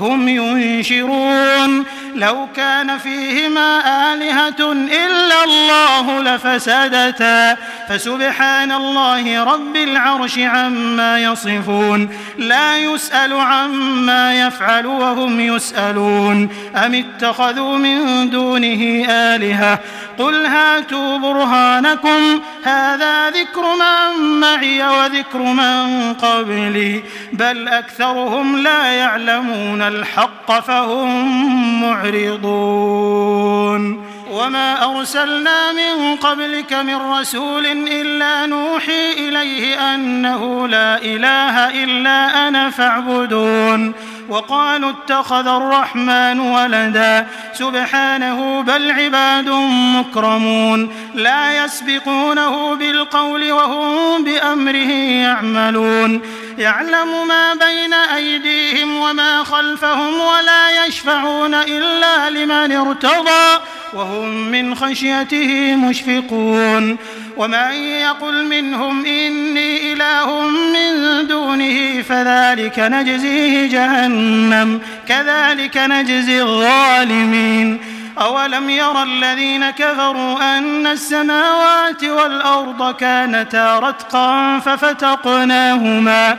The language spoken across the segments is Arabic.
هم ينشرون لو كان فيهما آلهة إلا الله لفسدتا فسبحان الله رب العرش عما يصفون. لا يسأل عما يفعل وهم يسألون. أم اتخذوا من دونه آلهة؟ قل هاتوا برهانكم. هذا ذكر من معي وذكر من قبلي بل أكثرهم لا يعلمون الحق فهم معرضون. وما أرسلنا من قبلك من رسول إلا نوحي إليه أنه لا إله إلا أنا فاعبدون. وقالوا اتخذ الرحمن ولدا. سبحانه بل عباد مكرمون. لا يسبقونه بالقول وهم بأمره يعملون. يعلم ما بين أيديهم وما خلفهم ولا يشفعون إلا لمن ارتضى وهم من خشيته مشفقون ومن يقل منهم إني إله من دونه فذلك نجزيه جهنم كذلك نجزي الظالمين أولم يرى الذين كفروا أن السماوات والأرض كانتا رتقا ففتقناهما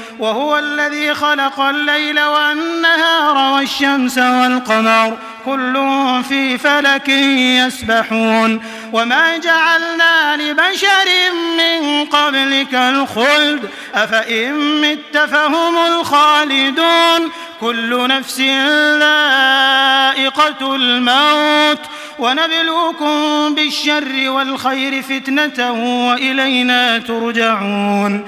وهو الذي خلق الليل والنهار والشمس والقمر. كل في فلك يسبحون. وما جعلنا لبشر من قبلك الخلد. أفإن مت فهم الخالدون. كل نفس ذائقة الموت. ونبلوكم بالشر والخير فتنة وإلينا ترجعون.